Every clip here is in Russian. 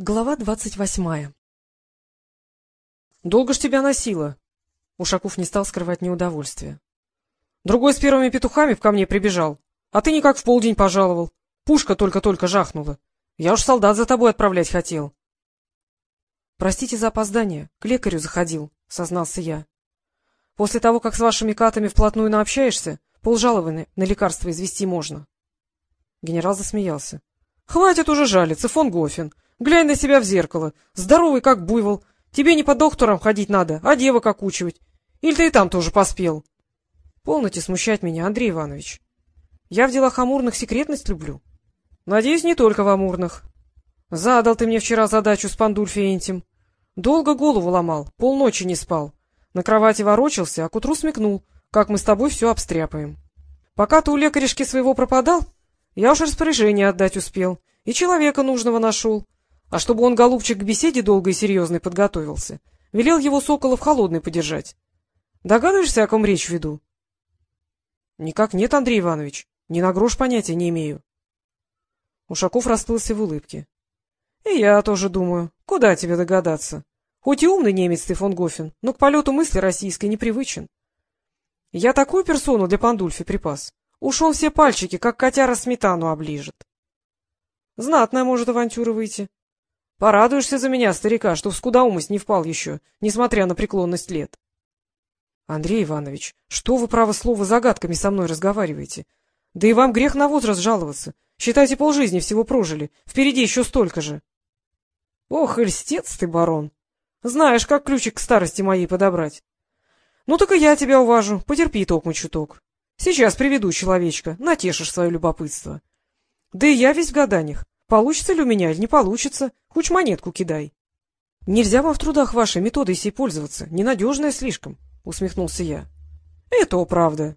Глава двадцать восьмая — Долго ж тебя носило? Ушаков не стал скрывать неудовольствие. — Другой с первыми петухами ко мне прибежал, а ты никак в полдень пожаловал. Пушка только-только жахнула. Я уж солдат за тобой отправлять хотел. — Простите за опоздание, к лекарю заходил, — сознался я. — После того, как с вашими катами вплотную наобщаешься, полжалованы на лекарства извести можно. Генерал засмеялся. — Хватит уже жалиться, фон Гофен. — Глянь на себя в зеркало. Здоровый, как буйвол. Тебе не по докторам ходить надо, а девок окучивать. Или ты и там тоже поспел? Полноте смущать меня, Андрей Иванович. Я в делах амурных секретность люблю. Надеюсь, не только в амурных. Задал ты мне вчера задачу с Пандульфи этим. Долго голову ломал, полночи не спал. На кровати ворочался, а к утру смекнул, как мы с тобой все обстряпаем. Пока ты у лекаришки своего пропадал, я уж распоряжение отдать успел, и человека нужного нашел. А чтобы он, голубчик, к беседе долго и серьезной подготовился, велел его Соколов холодный подержать. Догадываешься, о ком речь веду? — Никак нет, Андрей Иванович. Ни на грош понятия не имею. Ушаков расплылся в улыбке. — И я тоже думаю. Куда тебе догадаться? Хоть и умный немец ты, фон Гофен, но к полету мысли российской непривычен. Я такую персону для Пандульфи припас. Уж он все пальчики, как котяра сметану оближет. Знатная может авантюра выйти. Порадуешься за меня, старика, что в скудоумость не впал еще, несмотря на преклонность лет. — Андрей Иванович, что вы, право слово, загадками со мной разговариваете? Да и вам грех на возраст жаловаться. Считайте, полжизни всего прожили. Впереди еще столько же. — Ох, льстец ты, барон! Знаешь, как ключик к старости моей подобрать. Ну так и я тебя уважу, потерпи токму чуток. Сейчас приведу человечка, натешишь свое любопытство. Да и я весь в гаданиях. Получится ли у меня или не получится, хоть монетку кидай. — Нельзя вам в трудах вашей методой сей пользоваться, ненадежная слишком, — усмехнулся я. — Это правда.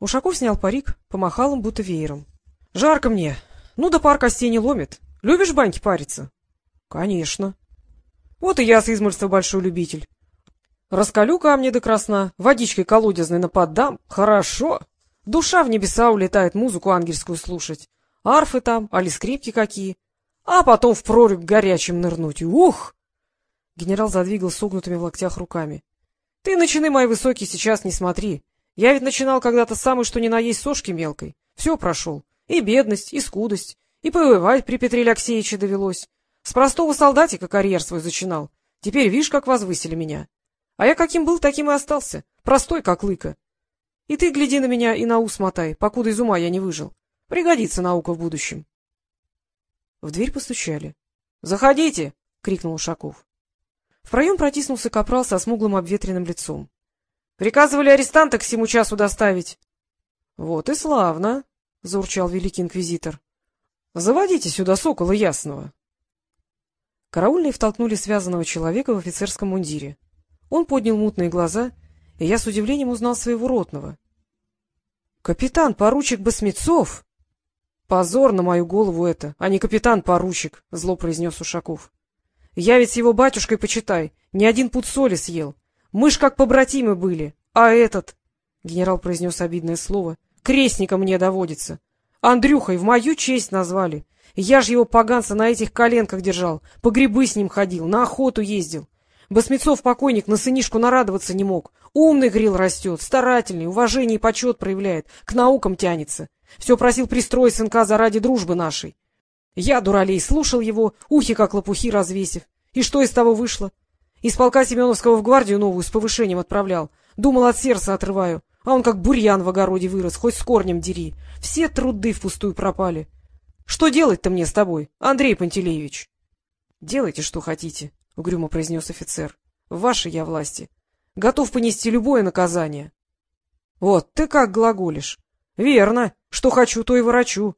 Ушаков снял парик, помахал им будто веером. — Жарко мне. Ну да пар костей не ломит. Любишь баньки париться? — Конечно. — Вот и я с измольства большой любитель. Раскалю камни до красна, водичкой колодезной наподдам. Хорошо. Душа в небеса улетает музыку ангельскую слушать арфы там, али скрипки какие, а потом в прорубь горячим нырнуть. Ух! Генерал задвигал согнутыми в локтях руками. — Ты начины мои высокие сейчас не смотри. Я ведь начинал когда-то самый что ни на есть сошки мелкой. Все прошел. И бедность, и скудость, и повывать при Петре Алексеевиче довелось. С простого солдатика карьер свой зачинал. Теперь видишь, как возвысили меня. А я каким был, таким и остался. Простой, как лыка. И ты гляди на меня и на ус мотай, покуда из ума я не выжил. Пригодится наука в будущем. В дверь постучали. — Заходите! — крикнул Ушаков. В проем протиснулся капрал со смуглым обветренным лицом. — Приказывали арестанта к всему часу доставить. — Вот и славно! — заурчал великий инквизитор. — Заводите сюда сокола ясного. Караульные втолкнули связанного человека в офицерском мундире. Он поднял мутные глаза, и я с удивлением узнал своего ротного. — Капитан, поручик Басмецов! — Позор на мою голову это, а не капитан-поручик, — зло произнес Ушаков. — Я ведь с его батюшкой, почитай, ни один пуд соли съел. Мы ж как побратимы были, а этот, — генерал произнес обидное слово, — крестником мне доводится. Андрюхой в мою честь назвали. Я ж его поганца на этих коленках держал, по грибы с ним ходил, на охоту ездил. Басмецов покойник на сынишку нарадоваться не мог. Умный грил растет, старательный, уважение и почет проявляет, к наукам тянется. Все просил пристроить сынка заради дружбы нашей. Я, дуралей, слушал его, ухи как лопухи развесив. И что из того вышло? Из полка Семеновского в гвардию новую с повышением отправлял. Думал, от сердца отрываю. А он как бурьян в огороде вырос, хоть с корнем дери. Все труды впустую пропали. Что делать-то мне с тобой, Андрей Пантелеевич? — Делайте, что хотите, — угрюмо произнес офицер. — В вашей я власти. Готов понести любое наказание. — Вот, ты как глаголишь. — Верно. Что хочу, то и ворочу.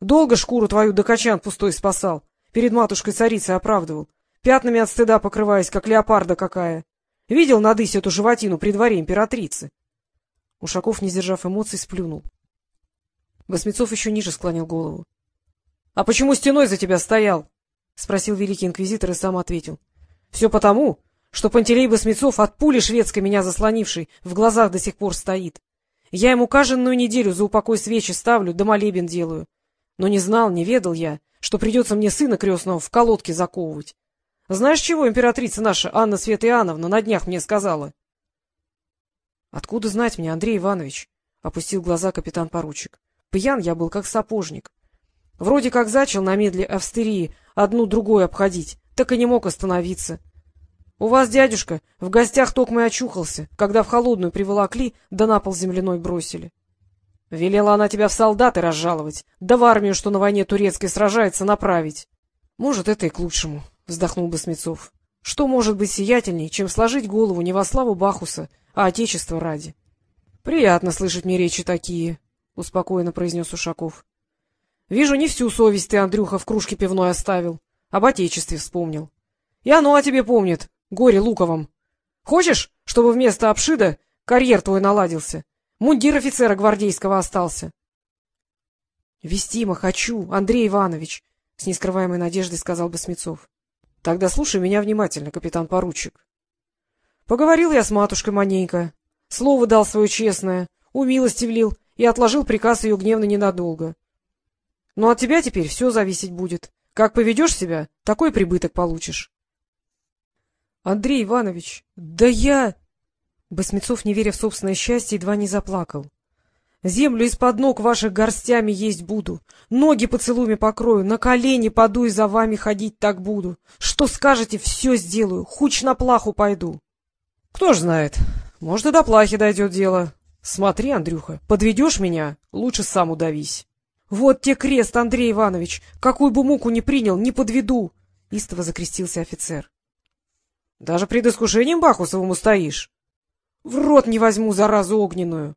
Долго шкуру твою до качан пустой спасал, перед матушкой-царицей оправдывал, пятнами от стыда покрываясь, как леопарда какая. Видел на эту животину при дворе императрицы? Ушаков, не сдержав эмоций, сплюнул. Басмецов еще ниже склонил голову. — А почему стеной за тебя стоял? — спросил великий инквизитор и сам ответил. — Все потому, что Пантелей Басмецов от пули шведской меня заслонивший в глазах до сих пор стоит. Я ему каждую неделю за упокой свечи ставлю, да молебен делаю. Но не знал, не ведал я, что придется мне сына крестного в колодке заковывать. Знаешь, чего императрица наша Анна Света Иоанновна на днях мне сказала? — Откуда знать мне, Андрей Иванович? — опустил глаза капитан-поручик. — Пьян я был, как сапожник. Вроде как зачал на медле австерии одну другую обходить, так и не мог остановиться. У вас, дядюшка, в гостях токмо и очухался, когда в холодную приволокли, да на пол земляной бросили. Велела она тебя в солдаты разжаловать, да в армию, что на войне турецкой сражается, направить. Может, это и к лучшему, — вздохнул Басмецов. Что может быть сиятельней, чем сложить голову не во славу Бахуса, а отечества ради? — Приятно слышать мне речи такие, — успокоенно произнес Ушаков. — Вижу, не всю совесть ты, Андрюха, в кружке пивной оставил. Об отечестве вспомнил. И оно о тебе помнит, горе луковом. Хочешь, чтобы вместо обшида карьер твой наладился? Мундир офицера гвардейского остался. — Вестима хочу, Андрей Иванович, — с нескрываемой надеждой сказал Басмецов. — Тогда слушай меня внимательно, капитан-поручик. Поговорил я с матушкой маненько, слово дал свое честное, умилостивлил и отложил приказ ее гневно ненадолго. Но от тебя теперь все зависеть будет. Как поведешь себя, такой прибыток получишь. — Андрей Иванович, да я... Басмецов, не веря в собственное счастье, едва не заплакал. — Землю из-под ног ваших горстями есть буду, ноги поцелуями покрою, на колени паду и за вами ходить так буду. Что скажете, все сделаю, хуч на плаху пойду. — Кто ж знает, может, и до плахи дойдет дело. Смотри, Андрюха, подведешь меня, лучше сам удавись. — Вот те крест, Андрей Иванович, какую бы муку ни принял, не подведу! — истово закрестился офицер. — Даже пред искушением Бахусовым устоишь? В рот не возьму заразу огненную.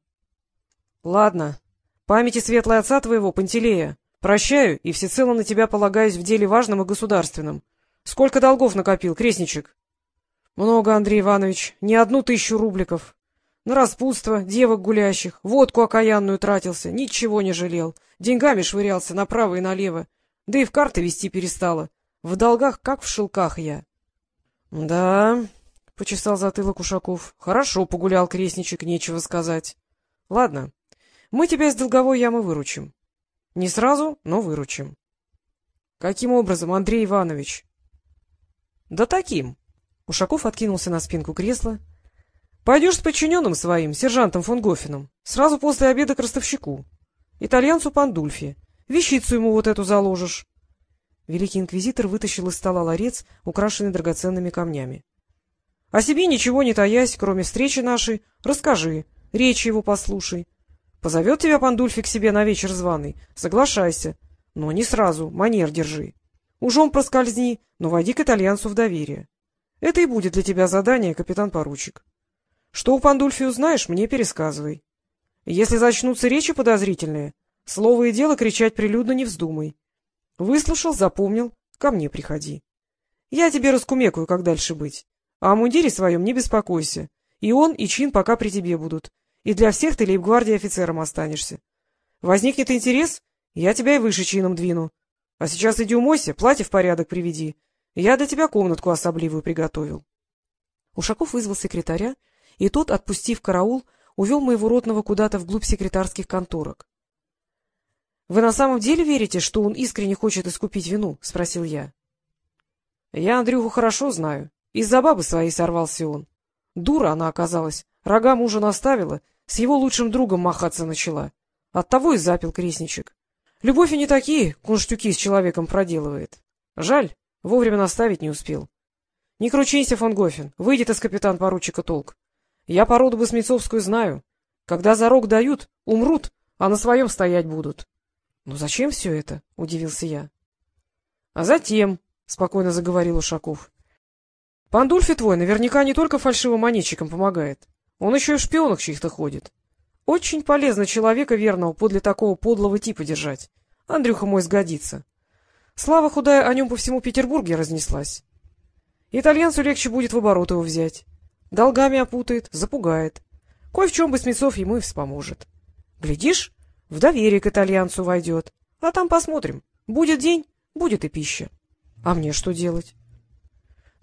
— Ладно. Памяти светлой отца твоего, Пантелея. Прощаю и всецело на тебя полагаюсь в деле важном и государственном. Сколько долгов накопил, крестничек? — Много, Андрей Иванович. Не одну тысячу рубликов. На распутство, девок гулящих, водку окаянную тратился, ничего не жалел. Деньгами швырялся направо и налево. Да и в карты вести перестала. В долгах, как в шелках я. — Да, — почесал затылок Ушаков. — Хорошо погулял крестничек, нечего сказать. — Ладно, мы тебя из долговой ямы выручим. Не сразу, но выручим. — Каким образом, Андрей Иванович? — Да таким. Ушаков откинулся на спинку кресла. — Пойдешь с подчиненным своим, сержантом фон Гофеном, сразу после обеда к ростовщику. Итальянцу Пандульфи. Вещицу ему вот эту заложишь. Великий инквизитор вытащил из стола ларец, украшенный драгоценными камнями. О себе ничего не таясь, кроме встречи нашей, расскажи, речи его послушай. Позовет тебя Пандульфи к себе на вечер званый, соглашайся, но не сразу, манер держи. Ужом проскользни, но войди к итальянцу в доверие. Это и будет для тебя задание, капитан-поручик. Что у Пандульфи узнаешь, мне пересказывай. Если зачнутся речи подозрительные, слово и дело кричать прилюдно не вздумай. Выслушал, запомнил, ко мне приходи. Я тебе раскумекаю, как дальше быть. А о мундире своем не беспокойся. И он, и чин пока при тебе будут. И для всех ты лейб-гвардии офицером останешься. Возникнет интерес, я тебя и выше чином двину. А сейчас иди умойся, платье в порядок приведи. Я для тебя комнатку особливую приготовил. Ушаков вызвал секретаря, и тот, отпустив караул, увел моего ротного куда-то вглубь секретарских конторок. — Вы на самом деле верите, что он искренне хочет искупить вину? — спросил я. — Я Андрюху хорошо знаю. Из-за бабы своей сорвался он. Дура она оказалась, рога мужа наставила, с его лучшим другом махаться начала. Оттого и запил крестничек. Любовь и не такие кунштюки с человеком проделывает. Жаль, вовремя наставить не успел. Не кручинься, фон Гофен, выйдет из капитан-поручика толк. Я породу Басмецовскую знаю. Когда за рог дают, умрут, а на своем стоять будут. — Ну зачем все это? — удивился я. — А затем, — спокойно заговорил Ушаков, Пандульфи твой наверняка не только фальшивомонетчикам помогает. Он еще и в шпионах чьих-то ходит. Очень полезно человека верного подле такого подлого типа держать. Андрюха мой сгодится. Слава худая о нем по всему Петербурге разнеслась. Итальянцу легче будет в оборот его взять. Долгами опутает, запугает. Кой в чем бы Смецов ему и вспоможет. Глядишь, в доверие к итальянцу войдет. А там посмотрим. Будет день, будет и пища. А мне что делать?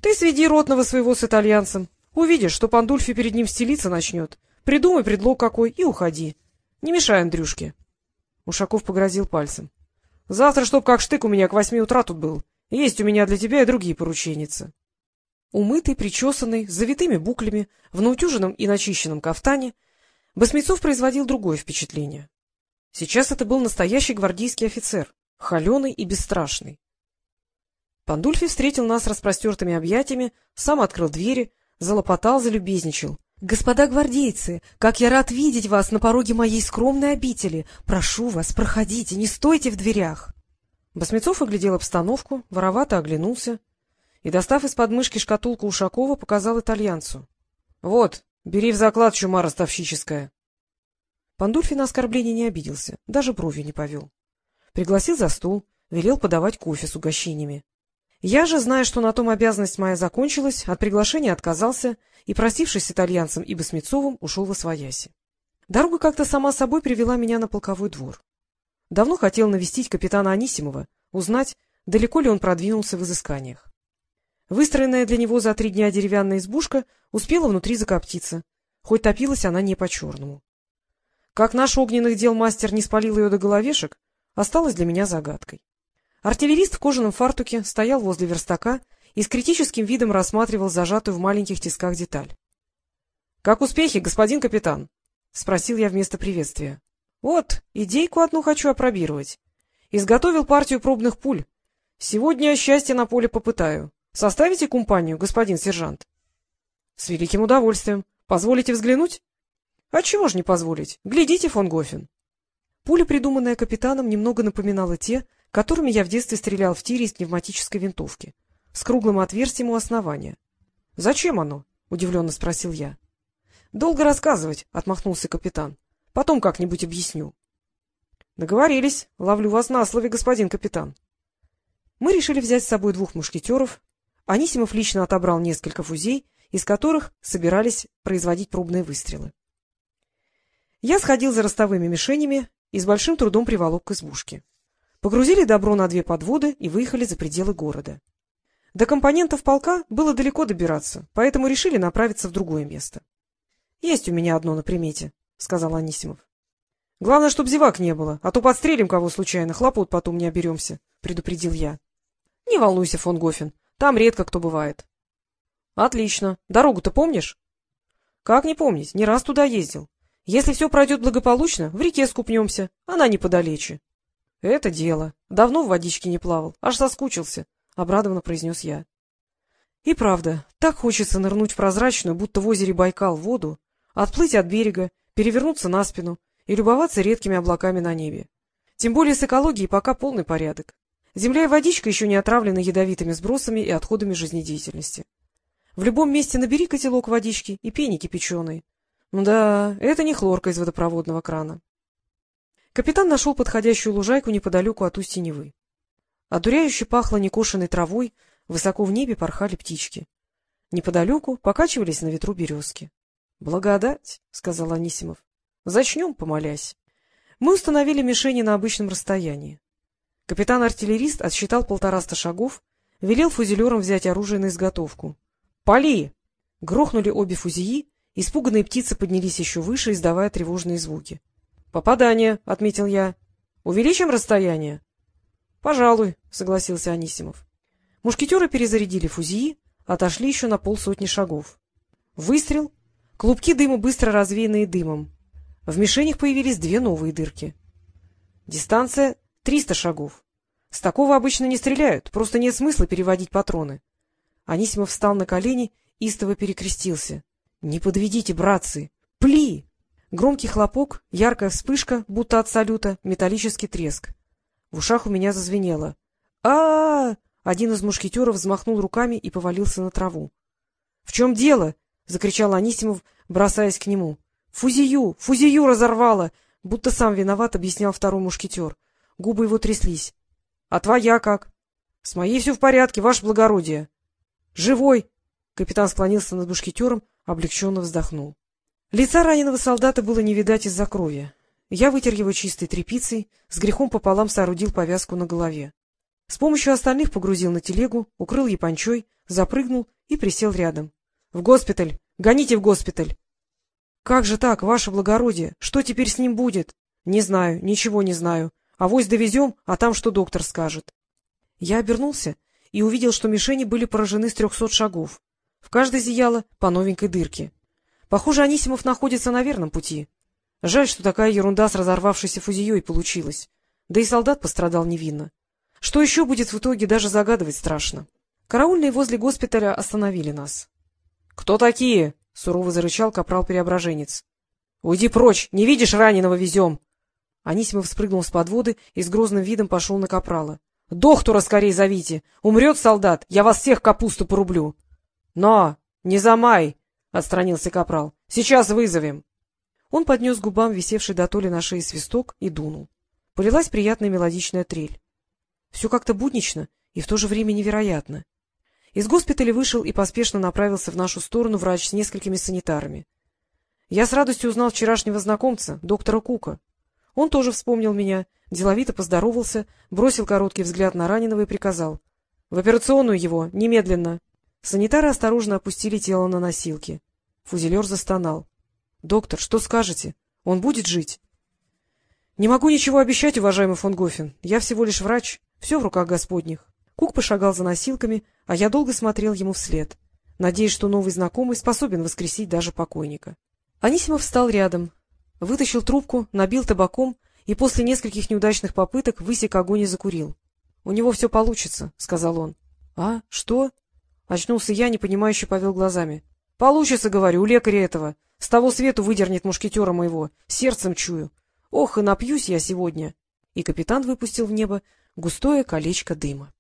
Ты сведи ротного своего с итальянцем. Увидишь, что Пандульфи перед ним стелиться начнет. Придумай предлог какой и уходи. Не мешай Андрюшке. Ушаков погрозил пальцем. — Завтра, чтоб как штык у меня к восьми утра тут был. Есть у меня для тебя и другие порученицы. Умытый, причесанный, с завитыми буклями, в наутюженном и начищенном кафтане, Басмецов производил другое впечатление. Сейчас это был настоящий гвардейский офицер, холеный и бесстрашный. Пандульфи встретил нас распростертыми объятиями, сам открыл двери, залопотал, залюбезничал. — Господа гвардейцы, как я рад видеть вас на пороге моей скромной обители! Прошу вас, проходите, не стойте в дверях! Басмецов оглядел обстановку, воровато оглянулся и, достав из подмышки шкатулку Ушакова, показал итальянцу. — Вот, бери в заклад, чума ростовщическая. Пандульфи на оскорбление не обиделся, даже бровью не повел. Пригласил за стол, велел подавать кофе с угощениями. Я же, зная, что на том обязанность моя закончилась, от приглашения отказался и, простившись с итальянцем и Басмецовым, ушел во свояси. Дорога как-то сама собой привела меня на полковой двор. Давно хотел навестить капитана Анисимова, узнать, далеко ли он продвинулся в изысканиях. Выстроенная для него за три дня деревянная избушка успела внутри закоптиться, хоть топилась она не по-черному. Как наш огненных дел мастер не спалил ее до головешек, осталось для меня загадкой. Артиллерист в кожаном фартуке стоял возле верстака и с критическим видом рассматривал зажатую в маленьких тисках деталь. — Как успехи, господин капитан? — спросил я вместо приветствия. — Вот, идейку одну хочу опробировать. Изготовил партию пробных пуль. Сегодня счастье на поле попытаю. Составите компанию, господин сержант? — С великим удовольствием. Позволите взглянуть? — А чего ж не позволить? Глядите, фон Гофен. Пуля, придуманная капитаном, немного напоминала те, которыми я в детстве стрелял в тире из пневматической винтовки, с круглым отверстием у основания. — Зачем оно? — удивленно спросил я. — Долго рассказывать, — отмахнулся капитан. — Потом как-нибудь объясню. — Договорились. Ловлю вас на слове, господин капитан. Мы решили взять с собой двух мушкетеров. Анисимов лично отобрал несколько фузей, из которых собирались производить пробные выстрелы. Я сходил за ростовыми мишенями и с большим трудом приволок к избушке. Погрузили добро на две подводы и выехали за пределы города. До компонентов полка было далеко добираться, поэтому решили направиться в другое место. — Есть у меня одно на примете, — сказал Анисимов. — Главное, чтоб зевак не было, а то подстрелим кого случайно, хлопот потом не оберемся, — предупредил я. — Не волнуйся, фон Гофен, там редко кто бывает. — Отлично. Дорогу-то помнишь? — Как не помнить, не раз туда ездил. Если все пройдет благополучно, в реке скупнемся, она неподалече. — Это дело. Давно в водичке не плавал, аж соскучился, — обрадованно произнес я. И правда, так хочется нырнуть в прозрачную, будто в озере Байкал, воду, отплыть от берега, перевернуться на спину и любоваться редкими облаками на небе. Тем более с экологией пока полный порядок. Земля и водичка еще не отравлены ядовитыми сбросами и отходами жизнедеятельности. В любом месте набери котелок водички и пеники кипяченой. Ну да, это не хлорка из водопроводного крана. Капитан нашел подходящую лужайку неподалеку от устья Невы. Одуряюще пахло некошенной травой, высоко в небе порхали птички. Неподалеку покачивались на ветру березки. — Благодать, — сказал Анисимов. — Зачнем, помолясь. Мы установили мишени на обычном расстоянии. Капитан-артиллерист отсчитал полтораста шагов, велел фузелерам взять оружие на изготовку. — Пали! Грохнули обе фузии, испуганные птицы поднялись еще выше, издавая тревожные звуки. — Попадание, — отметил я. — Увеличим расстояние? — Пожалуй, — согласился Анисимов. Мушкетеры перезарядили фузии, отошли еще на полсотни шагов. Выстрел. Клубки дыма быстро развеянные дымом. В мишенях появились две новые дырки. Дистанция — триста шагов. С такого обычно не стреляют, просто нет смысла переводить патроны. Анисимов встал на колени, истово перекрестился. — Не подведите, братцы! Пли! Громкий хлопок, яркая вспышка, будто от салюта, металлический треск. В ушах у меня зазвенело. а а, Один из мушкетеров взмахнул руками и повалился на траву. — В чем дело? — закричал Анисимов, бросаясь к нему. — Фузию! Фузию разорвало! Будто сам виноват, объяснял второй мушкетер. Губы его тряслись. — А твоя как? — С моей все в порядке, ваше благородие. — Живой! — капитан склонился над мушкетером, облегченно вздохнул. Лица раненого солдата было не видать из-за крови. Я вытер его чистой тряпицей, с грехом пополам соорудил повязку на голове. С помощью остальных погрузил на телегу, укрыл япончой, запрыгнул и присел рядом. — В госпиталь! Гоните в госпиталь! — Как же так, ваше благородие? Что теперь с ним будет? — Не знаю, ничего не знаю. Авось довезем, а там что доктор скажет. Я обернулся и увидел, что мишени были поражены с трехсот шагов. В каждой зияло по новенькой дырке. Похоже, Анисимов находится на верном пути. Жаль, что такая ерунда с разорвавшейся фузией получилась. Да и солдат пострадал невинно. Что еще будет в итоге, даже загадывать страшно. Караульные возле госпиталя остановили нас. — Кто такие? — сурово зарычал капрал-преображенец. — Уйди прочь! Не видишь, раненого везем! Анисимов спрыгнул с подводы и с грозным видом пошел на капрала. — Доктора скорей зовите! Умрет солдат, я вас всех капусту порублю! — Но! Не замай! — отстранился капрал. — Сейчас вызовем! Он поднес губам висевший до толи на шее свисток и дунул. Полилась приятная мелодичная трель. Все как-то буднично и в то же время невероятно. Из госпиталя вышел и поспешно направился в нашу сторону врач с несколькими санитарами. Я с радостью узнал вчерашнего знакомца, доктора Кука. Он тоже вспомнил меня, деловито поздоровался, бросил короткий взгляд на раненого и приказал. — В операционную его, немедленно! Санитары осторожно опустили тело на носилки. Фузелер застонал. — Доктор, что скажете? Он будет жить? — Не могу ничего обещать, уважаемый фон Гофен. Я всего лишь врач. Все в руках господних. Кук пошагал за носилками, а я долго смотрел ему вслед, надеясь, что новый знакомый способен воскресить даже покойника. Анисимов встал рядом, вытащил трубку, набил табаком и после нескольких неудачных попыток высек огонь и закурил. — У него все получится, — сказал он. — А? Что? — очнулся я, непонимающе повел глазами. — Получится, говорю, у лекаря этого. С того свету выдернет мушкетера моего. Сердцем чую. Ох, и напьюсь я сегодня. И капитан выпустил в небо густое колечко дыма.